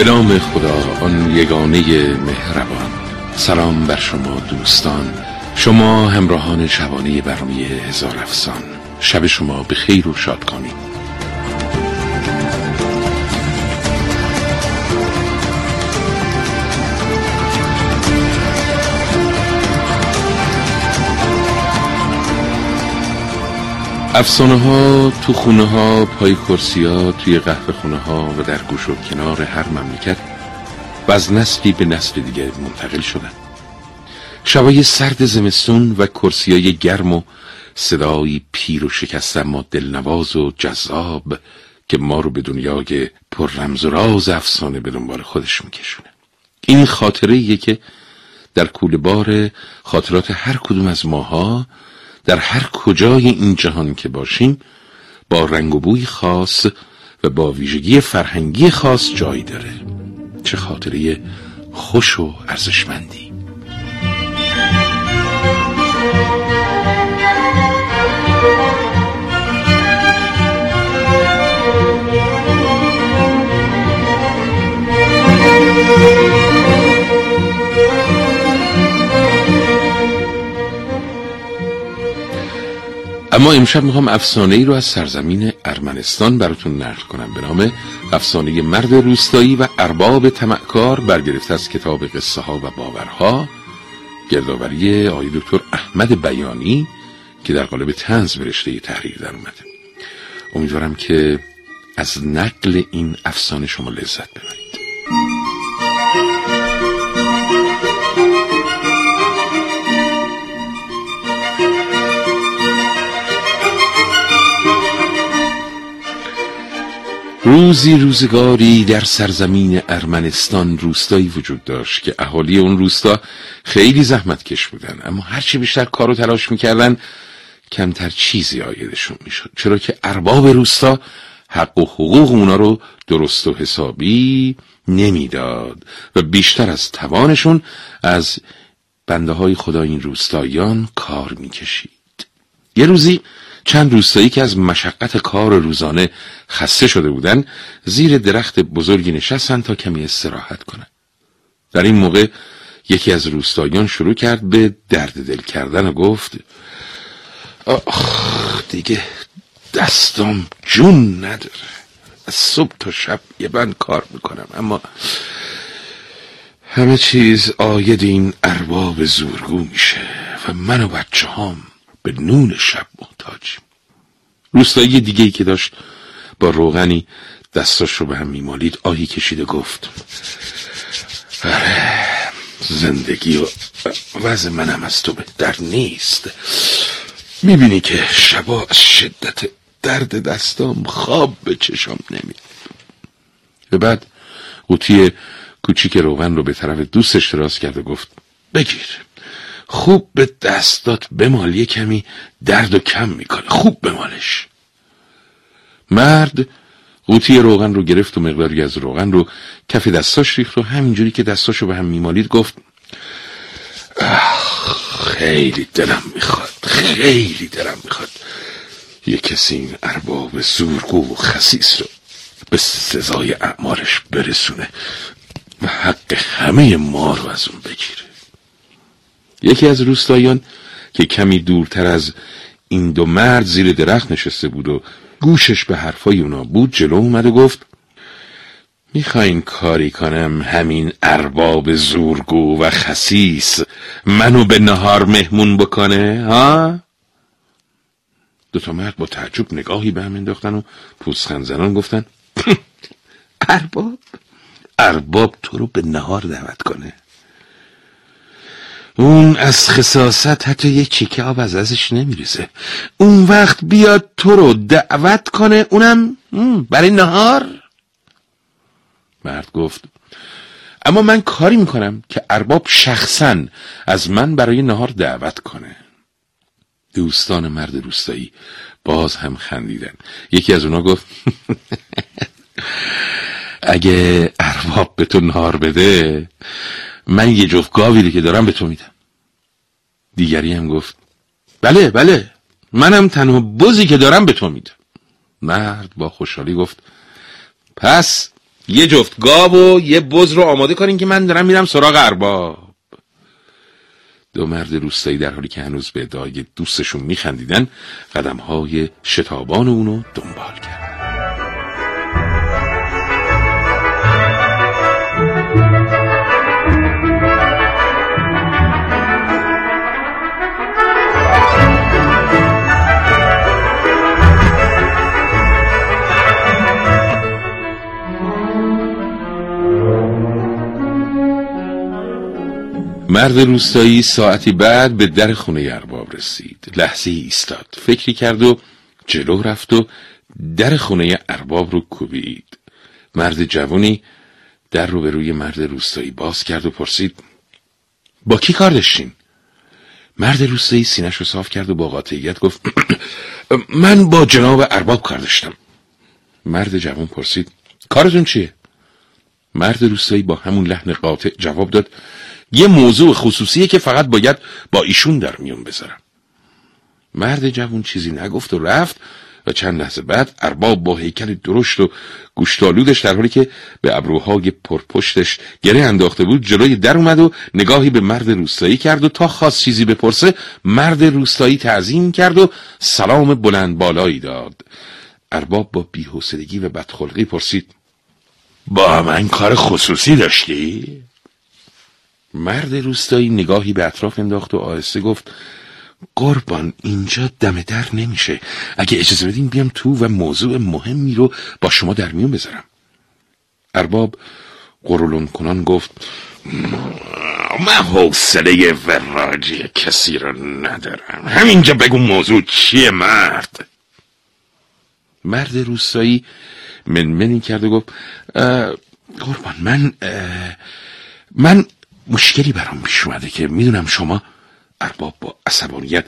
به نام خدا آن یگانه مهربان. سلام بر شما دوستان. شما همراهان شبانه برنامه هزار افسان. شب شما به خیر و شاد افسانه ها تو خونه ها پای کرسی ها توی قهوه خونه ها و در گوش و کنار هر مملکت و از نسلی به نسل دیگه منتقل شدن. شبای سرد زمستون و کرسی های گرم و صدایی پیر و شکست اما دلنواز و جذاب که ما رو به دنیای پر رمز و راز افسانه به دنبال خودش میکشونه این خاطره که در کول بار خاطرات هر کدوم از ماها در هر کجای این جهان که باشیم با رنگ و بوی خاص و با ویژگی فرهنگی خاص جایی داره. چه خاطره خوش و ارزشمندی. اما امشب می‌خوام افسانه ای رو از سرزمین ارمنستان براتون نقل کنم به نام افسانه مرد روستایی و ارباب تمکار برگرفته از کتاب قصه ها و باورها. گردآوری آقای دکتر احمد بیانی که در قالب تنز به رشته تحریر در اومده. امیدوارم که از نقل این افسانه شما لذت ببرید. روزی روزگاری در سرزمین ارمنستان روستایی وجود داشت که اهالی اون روستا خیلی زحمت کش بودن. اما هرچی بیشتر کار و تلاش می‌کردن کمتر چیزی آیدشون می‌شد. چرا که ارباب روستا حق و حقوق اونا رو درست و حسابی نمی‌داد و بیشتر از توانشون از بنده های خدا این روستاییان کار می‌کشید. یه روزی چند روستایی که از مشقت کار روزانه خسته شده بودن زیر درخت بزرگی نشستن تا کمی استراحت کنن. در این موقع یکی از روستاییان شروع کرد به درد دل کردن و گفت آخ دیگه دستم جون نداره. از صبح تا شب یه بند کار می‌کنم اما همه چیز آید این ارباب زورگو میشه و من و بچه هم به نون شب محتاجیم روستایی دیگه ای که داشت با روغنی دستاش رو به هم میمالید آهی کشیده گفت آره زندگی و وضع منم از تو بهتر نیست. می‌بینی که شبا از شدت درد دستام خواب به چشام نمی به بعد قوطی کوچیک روغن رو به طرف دوستش دراز کرد و گفت بگیر. خوب به دستات بمال یه کمی درد و کم می‌کنه. خوب بمالش مرد قوطی روغن رو گرفت و مقداری از روغن رو کف دستاش ریخت و همینجوری که دستاشو به هم میمالید گفت خیلی دلم می‌خواد خیلی دلم می‌خواد یه کسی این ارباب زورگو و خسیس رو به سزای اعمالش برسونه و حق همه ما رو از اون بگیره. یکی از روستایان که کمی دورتر از این دو مرد زیر درخت نشسته بود و گوشش به حرفای اونا بود جلو اومد و گفت می‌خواین کاری کنم همین ارباب زورگو و خسیس منو به نهار مهمون بکنه ها؟ دوتا مرد با تعجب نگاهی به هم انداختن و پوزخند زنان گفتن ارباب ارباب تو رو به نهار دعوت کنه اون از خصاست حتی یک چیکه آب از ازش نمیریزه. اون وقت بیاد تو رو دعوت کنه اونم برای نهار؟ مرد گفت اما من کاری می‌کنم که ارباب شخصا از من برای نهار دعوت کنه. دوستان مرد روستایی باز هم خندیدن. یکی از اونا گفت اگه ارباب به تو نار بده من یه جفت گاوی که دارم به تو میدم. دیگری هم گفت بله بله منم تنها بزی که دارم به تو میدم. مرد با خوشحالی گفت پس یه جفت گاو و یه بز رو آماده کنین که من دارم میرم سراغ ارباب. دو مرد روستایی در حالی که هنوز به ادعای دوستشون میخندیدن قدم های شتابان اونو دنبال کرد مرد روستایی ساعتی بعد به در خونه ارباب رسید لحظه ایستاد فکری کرد و جلو رفت و در خونه ارباب رو کوبید مرد جوانی در رو به روی مرد روستایی باز کرد و پرسید با کی کار داشتین؟ مرد روستایی سینش رو صاف کرد و با قاطعیت گفت من با جناب ارباب کار داشتم مرد جوان پرسید کارتون چیه؟ مرد روستایی با همون لحن قاطع جواب داد یه موضوع خصوصیه که فقط باید با ایشون در میون بذارم مرد جوون چیزی نگفت و رفت و چند لحظه بعد ارباب با هیکل درشت و گوشتالودش در حالی که به ابروهای پرپشتش گره انداخته بود جلوی در اومد و نگاهی به مرد روستایی کرد و تا خواست چیزی بپرسه مرد روستایی تعظیم کرد و سلام بلند بالایی داد ارباب با بیحوصلگی و بدخلقی پرسید با من کار خصوصی داشتی؟ مرد روستایی نگاهی به اطراف انداخت و آهسته گفت قربان اینجا دم در نمیشه. اگه اجازه بدین بیام تو و موضوع مهمی رو با شما در میون بذارم. ارباب قرولون کنان گفت من حوصله وراجی کسی رو ندارم. همینجا بگو موضوع چیه مرد. مرد روستایی منمنی کرد و گفت قربان من من مشکلی برام پیش اومده که می‌دونم شما ارباب با عصبانیت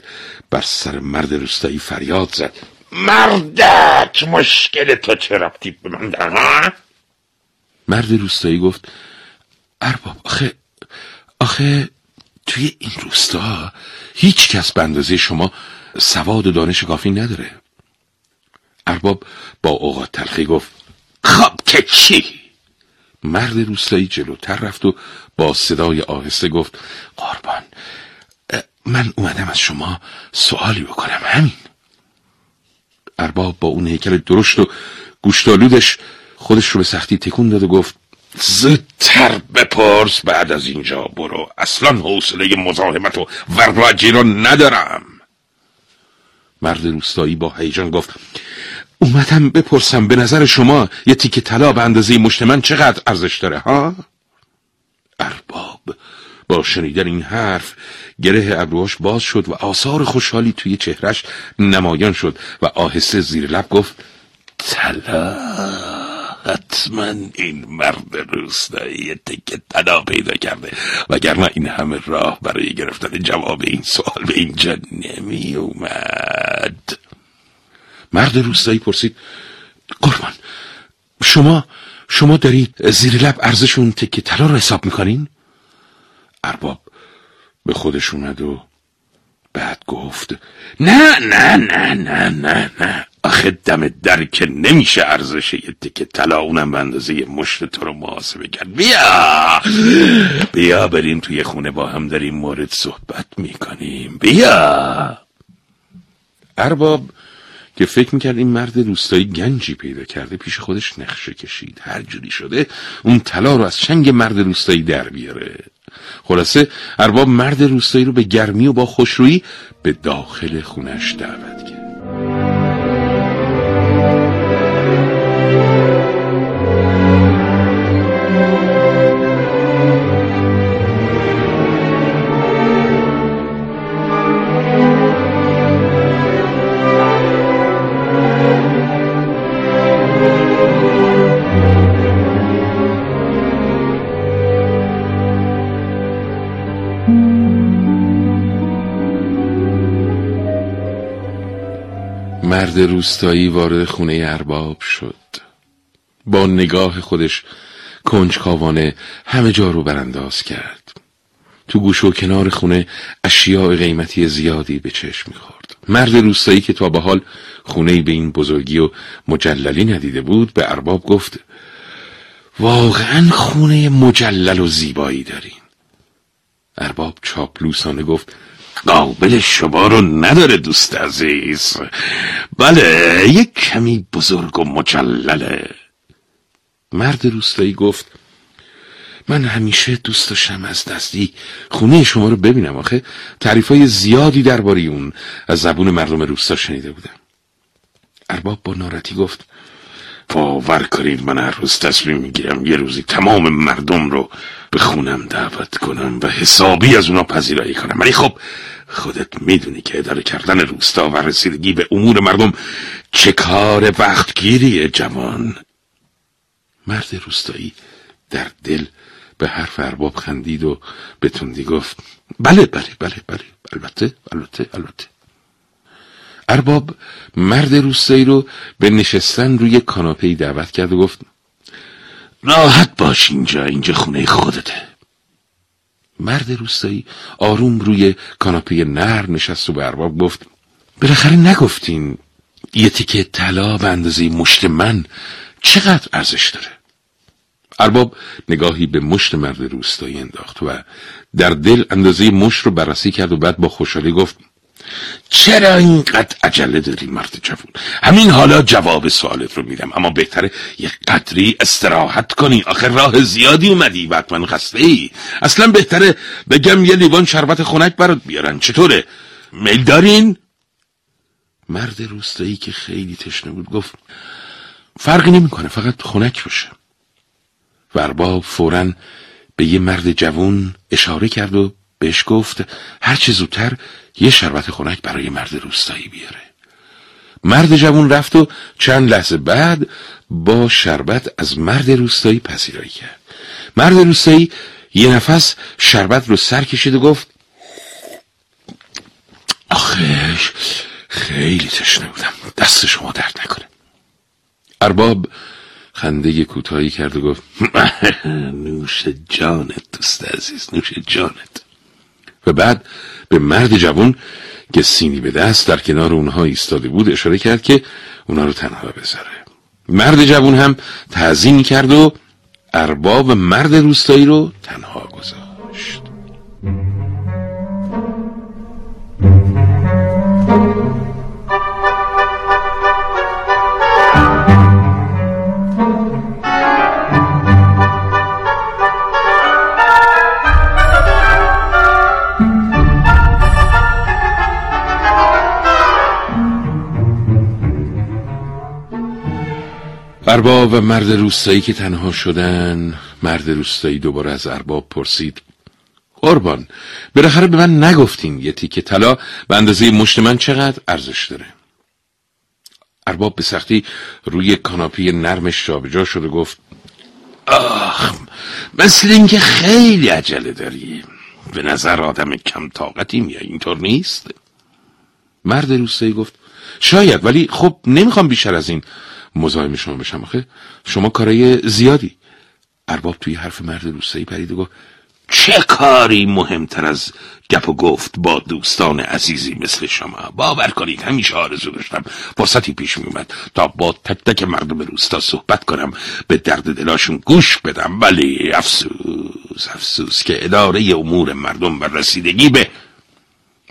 بر سر مرد روستایی فریاد زد. مردک مشکل تو چه ربطی به من ها؟ مرد روستایی گفت ارباب آخه آخه توی این روستا هیچ کس به اندازه شما سواد و دانش کافی نداره. ارباب با اوقات تلخی گفت خب که چی؟ مرد روستایی جلوتر رفت و با صدای آهسته گفت قربان من اومدم از شما سوالی بکنم همین. ارباب با اون هیکل درشت و گوشتالودش خودش رو به سختی تکون داد و گفت زودتر بپرس بعد از اینجا برو اصلا حوصله مزاحمت و وراجی رو ندارم. مرد روستایی با هیجان گفت اومدم بپرسم به نظر شما یه تیکه طلا به اندازه مشت من چقدر ارزش داره ها؟ ارباب با شنیدن این حرف گره ابروهاش باز شد و آثار خوشحالی توی چهرش نمایان شد و آهسته زیر لب گفت طلا حتما این مرد روستایی تکه طلا پیدا کرده وگرنه این همه راه برای گرفتن جواب این سوال به اینجا نمی اومد مرد روستایی پرسید قربان شما شما دارید زیر لب ارزشون تکه طلا رو حساب می‌کنین؟ ارباب به خودش اومد و بعد گفت نه نه نه نه نه نه. آخه دم در که نمیشه ارزش یه تکه طلا اونم به اندازه مشت تو رو محاسبه کرد. بیا! بیا بریم توی خونه با هم داریم مورد صحبت می‌کنیم. بیا! ارباب که فکر می‌کرد این مرد روستایی گنجی پیدا کرده پیش خودش نقشه کشید. هر جوری شده اون طلا رو از چنگ مرد روستایی در بیاره. خلاصه ارباب مرد روستایی رو به گرمی و با خوشرویی به داخل خونش دعوت کرد. مرد روستایی وارد خونه ارباب شد. با نگاه خودش کنجکاوانه همه جا رو برانداز کرد. تو گوش و کنار خونه اشیاء قیمتی زیادی به چشم می‌خورد. مرد روستایی که تا به حال خونه به این بزرگی و مجللی ندیده بود به ارباب گفت واقعا خونه مجلل و زیبایی دارین. ارباب چاپلوسانه گفت قابل شما رو نداره دوست عزیز. بله یک کمی بزرگ و مجلله. مرد روستایی گفت من همیشه دوست داشتم از دستی خونه شما رو ببینم آخه تعریف های زیادی درباره اون از زبون مردم روستا شنیده بودم. ارباب با نارتی گفت باور کنید من هر روز تصمیم می‌گیرم یه روزی تمام مردم رو به خونم دعوت کنم و حسابی از اونا پذیرایی کنم. ولی خب خودت می‌دونی که اداره کردن روستا و رسیدگی به امور مردم چه کار وقتگیریه جوان؟ مرد روستایی در دل به حرف ارباب خندید و به تندی گفت بله بله بله بله البته البته البته. ارباب مرد روستایی رو به نشستن روی کاناپه دعوت کرد و گفت راحت باش اینجا اینجا خونه خودته. مرد روستایی آروم روی کاناپه نر نشست و به ارباب گفت بالاخره نگفتین یه تیکه طلا به اندازه مشت من چقدر ارزش داره؟ ارباب نگاهی به مشت مرد روستایی انداخت و در دل اندازه مشت رو بررسی کرد و بعد با خوشحالی گفت چرا اینقدر عجله داری مرد جوون همین حالا جواب سوالت رو میدم اما بهتره یه قدری استراحت کنی. آخر راه زیادی اومدی و حتما خسته ای اصلا بهتره بگم یه لیوان شربت خنک برات بیارن. چطوره؟ میل دارین؟ مرد روستایی که خیلی تشنه بود گفت فرقی نمی‌کنه فقط خنک باشه. ورباب فورا به یه مرد جوون اشاره کرد و بهش گفت هر چه زودتر یه شربت خنک برای مرد روستایی بیاره. مرد جوون رفت و چند لحظه بعد با شربت از مرد روستایی پذیرایی کرد. مرد روستایی یه نفس شربت رو سر کشید و گفت آخش خیلی تشنه بودم. دست شما درد نکنه. ارباب خنده کوتاهی کرد و گفت نوش جانت دوست عزیز نوش جانت. و بعد به مرد جوان که سینی به دست در کنار اونها ایستاده بود اشاره کرد که اونها رو تنها بذاره. مرد جوان هم تعظیم کرد و ارباب مرد روستایی رو تنها ارباب و مرد روستایی که تنها شدن مرد روستایی دوباره از ارباب پرسید قربان بالاخره به من نگفتین یه تیکه طلا به اندازه مشت من چقدر ارزش داره؟ ارباب به سختی روی کاناپی نرمش جابجا شد و گفت آخ مثل اینکه خیلی عجله داری. به نظر آدم کم طاقتیم یا اینطور نیست؟ مرد روستایی گفت شاید ولی خب نمی‌خوام بیشتر از این. مزاحم شما بشم. آخه شما کارای زیادی. ارباب توی حرف مرد روستایی پرید و گفت چه کاری مهمتر از گپ و گفت با دوستان عزیزی مثل شما؟ باور کنید همیشه آرزو داشتم. فرصتی پیش میومد تا با تک تک مردم روستا صحبت کنم به درد دلاشون گوش بدم. ولی افسوس افسوس که اداره امور مردم و رسیدگی به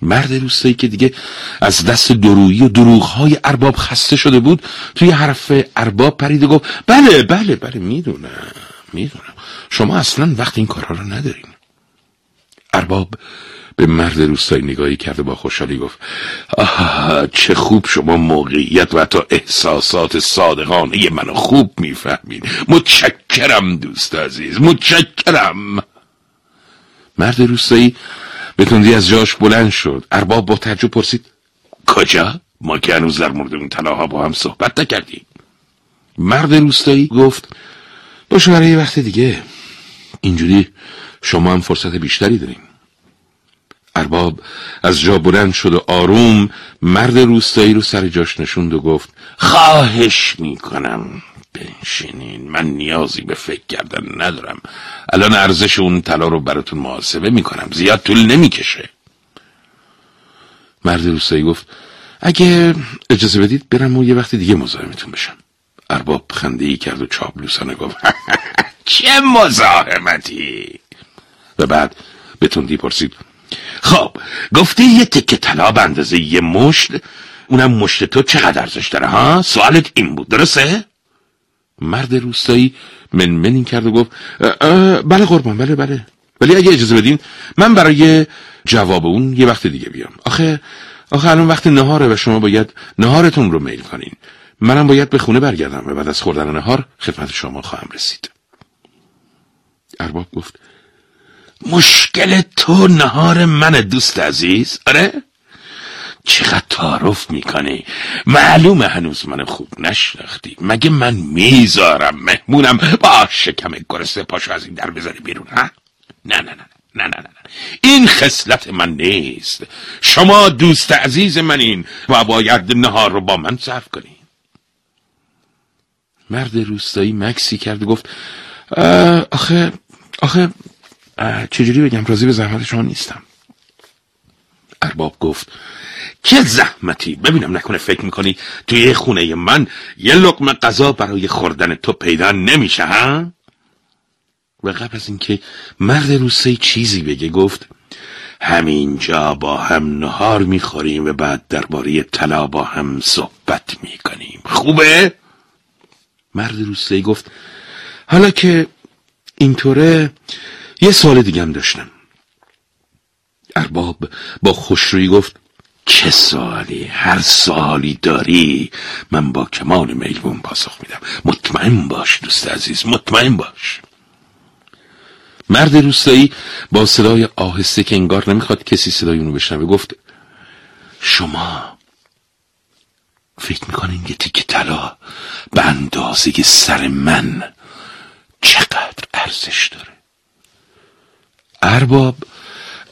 مرد روستایی که دیگه از دست درویی و دروغهای ارباب خسته شده بود توی حرف ارباب پرید و گفت بله بله بله می‌دونم می‌دونم. شما اصلا وقت این کارها رو ندارین. ارباب به مرد روستایی نگاهی کرده با خوشحالی گفت آه چه خوب شما موقعیت و حتی احساسات صادقانه منو خوب می‌فهمید متشکرم دوست عزیز متشکرم. مرد روستایی به تندی از جاش بلند شد. ارباب با تعجب پرسید کجا؟ ما که هنوز در مورد اون طلاها با هم صحبت نکردیم. مرد روستایی گفت باشه برای یه وقت دیگه. اینجوری شما هم فرصت بیشتری داریم. ارباب از جا بلند شد و آروم مرد روستایی رو سر جاش نشوند و گفت خواهش می‌کنم. بنشینین. من نیازی به فکر کردن ندارم. الان ارزش اون طلا رو براتون محاسبه می‌کنم. زیاد طول نمی‌کشه. مرد روستایی گفت اگه اجازه بدید برم و یه وقت دیگه مزاحمتون بشم. ارباب خنده ای کرد و چابلوسانه گفت چه مزاحمتی! و بعد به تندی پرسید خب گفته یه تکه طلا به اندازه یه مشت اونم مشت تو چقدر ارزش داره ها؟ سوالت این بود درسته؟ مرد روستایی منمنین کرد و گفت بله قربان بله بله. ولی اگه اجازه بدین من برای جواب اون یه وقت دیگه بیام. آخه آخه الان وقت نهاره و شما باید نهارتون رو میل کنین. منم باید به خونه برگردم و بعد از خوردن نهار خدمت شما خواهم رسید. ارباب گفت مشکل تو نهار من دوست عزیز؟ آره؟ چقدر تعارف می‌کنی؟ معلومه هنوز من خوب نشناختی. مگه من می‌ذارم مهمونم با شکم گرسنه پاشو از این در بذاری بیرون ها؟ نه نه نه نه نه نه این خصلت من نیست. شما دوست عزیز منین و باید نهار رو با من صرف کنی مرد روستایی مکسی کرد و گفت آخه آخه چجوری بگم؟ راضی به زحمت شما نیستم. ارباب گفت چه زحمتی؟ ببینم نکنه فکر می‌کنی توی خونه من یه لقمه غذا برای خوردن تو پیدا نمیشه ها؟ و قبل از اینکه مرد روسه چیزی بگه گفت همینجا با هم نهار می‌خوریم و بعد درباره طلا با هم صحبت می‌کنیم. خوبه؟ مرد روسه گفت حالا که اینطوره یه سوال دیگه هم داشتم. ارباب با خوشرویی گفت چه سوالی؟ هر سوالی داری؟ من با کمال میلون پاسخ میدم. مطمئن باش دوست عزیز مطمئن باش. مرد روستایی با صدای آهسته که انگار نمی‌خواد کسی صدای اونو بشنوه گفت شما فکر می‌کنین یه تیک طلا به اندازه سر من چقدر ارزش داره؟ ارباب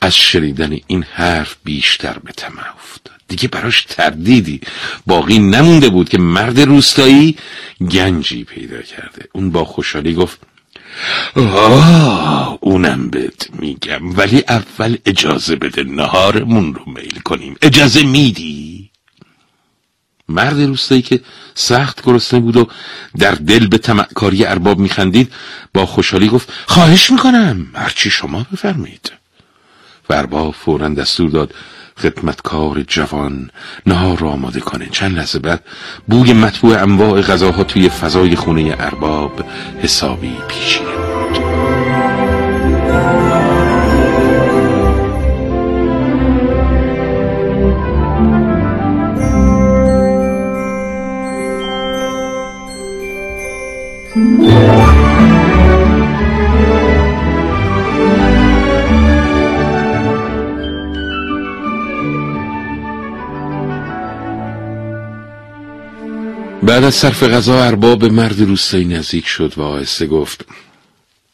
از شنیدن این حرف بیشتر به طمع افتاد. دیگه براش تردیدی. باقی نمونده بود که مرد روستایی گنجی پیدا کرده. اون با خوشحالی گفت آه اونم بهت میگم ولی اول اجازه بده نهارمون رو میل کنیم. اجازه میدی؟ مرد روستایی که سخت گرسنه بود و در دل به تمکاری ارباب میخندید با خوشحالی گفت خواهش می‌کنم. هرچی شما بفرمایید. و ارباب فورا دستور داد خدمتکار جوان نهار را آماده کنه. چند لحظه بعد بوی مطبوع انواع غذاها توی فضای خونه ارباب حسابی پیچیده بعد از صرف غذا ارباب مرد روستایی نزدیک شد و آهسته گفت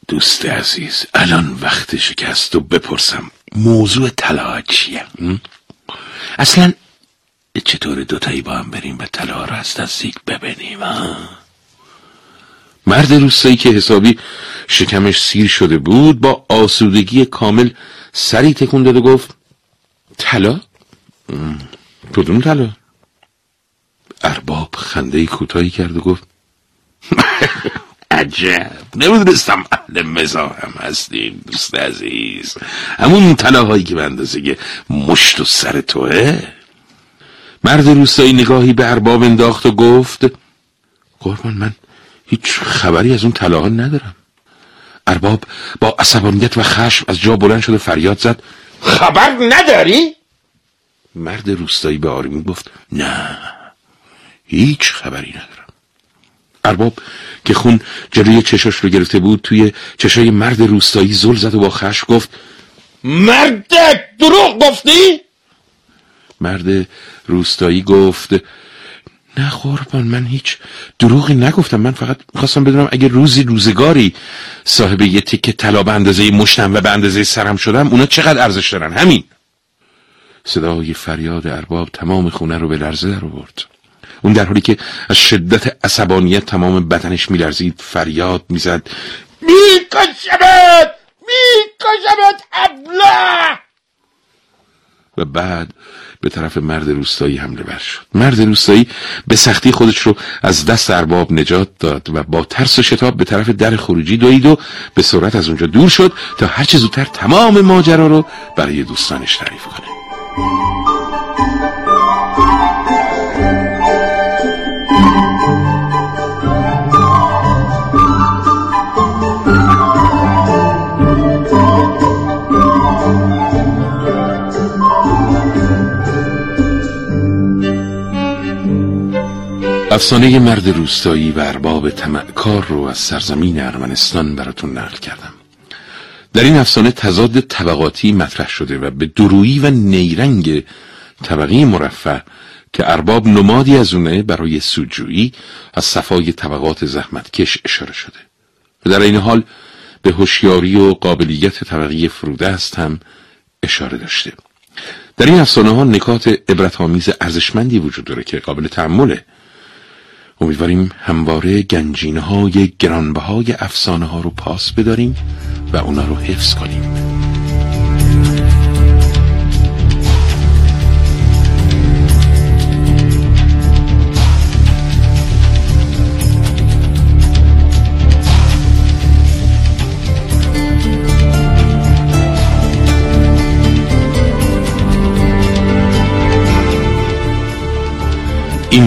دوست عزیز الان وقت شکست و بپرسم موضوع طلا چیه؟ اصلا چطور دوتایی با هم بریم و طلا را از نزدیک ببینیم مرد روستایی که حسابی شکمش سیر شده بود با آسودگی کامل سری تکون داد و گفت طلا؟ کدوم طلا؟ ارباب خنده کوتاهی کرد و گفت عجب نمی‌دونستم اهل مزاحم هستیم دوست عزیز. همون طلاهایی که به اندازه مشت و سر توه. مرد روستایی نگاهی به ارباب انداخت و گفت قربان من هیچ خبری از اون طلاها ندارم. ارباب با عصبانیت و خشم از جا بلند شده فریاد زد خبر نداری؟ مرد روستایی به آرامی گفت نه. هیچ خبری ندارم. ارباب که خون جلوی چشاش رو گرفته بود توی چشای مرد روستایی زل زد و با خشم گفت مردک دروغ گفتی؟ مرد روستایی گفت نه قربان من هیچ دروغی نگفتم. من فقط خواستم بدونم اگه روزی روزگاری صاحب یه تیکه طلا به اندازه مشتم و به اندازه سرم شدم اونا چقدر ارزش دارن؟ همین. صدای فریاد ارباب تمام خونه رو به لرزه در آورد. اون در حالی که از شدت عصبانیت تمام بدنش میلرزید فریاد می‌زد. میکشمت! میکشمت ابله! و بعد به طرف مرد روستایی حمله بر شد. مرد روستایی به سختی خودش رو از دست ارباب نجات داد و با ترس و شتاب به طرف در خروجی دوید و به سرعت از اونجا دور شد تا هرچه زودتر تمام ماجرا رو برای دوستانش تعریف کنه. افسانه مرد روستایی و ارباب تمعکار رو از سرزمین ارمنستان براتون نقل کردم. در این افسانه تضاد طبقاتی مطرح شده و به درویی و نیرنگ طبقه مرفع که ارباب نمادی از اونه برای سودجویی از صفای طبقات زحمتکش اشاره شده. و در این حال به هوشیاری و قابلیت طبقه فرودست هم اشاره داشته. در این افسانه ها نکات عبرتآمیز ارزشمندی وجود داره که قابل تحمله امیدواریم همواره گنجینه های گرانبهای افسانه ها رو پاس بداریم و اونا رو حفظ کنیم.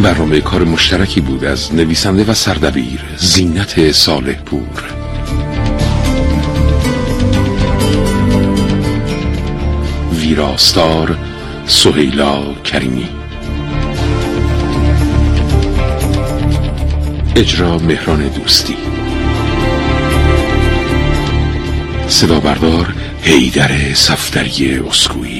این برنامه کار مشترکی بود از نویسنده و سردبیر زینت صالح پور ویراستار سهیلا کریمی. اجرا مهران دوستی. صدا بردار هیدر صفدری اسکویی.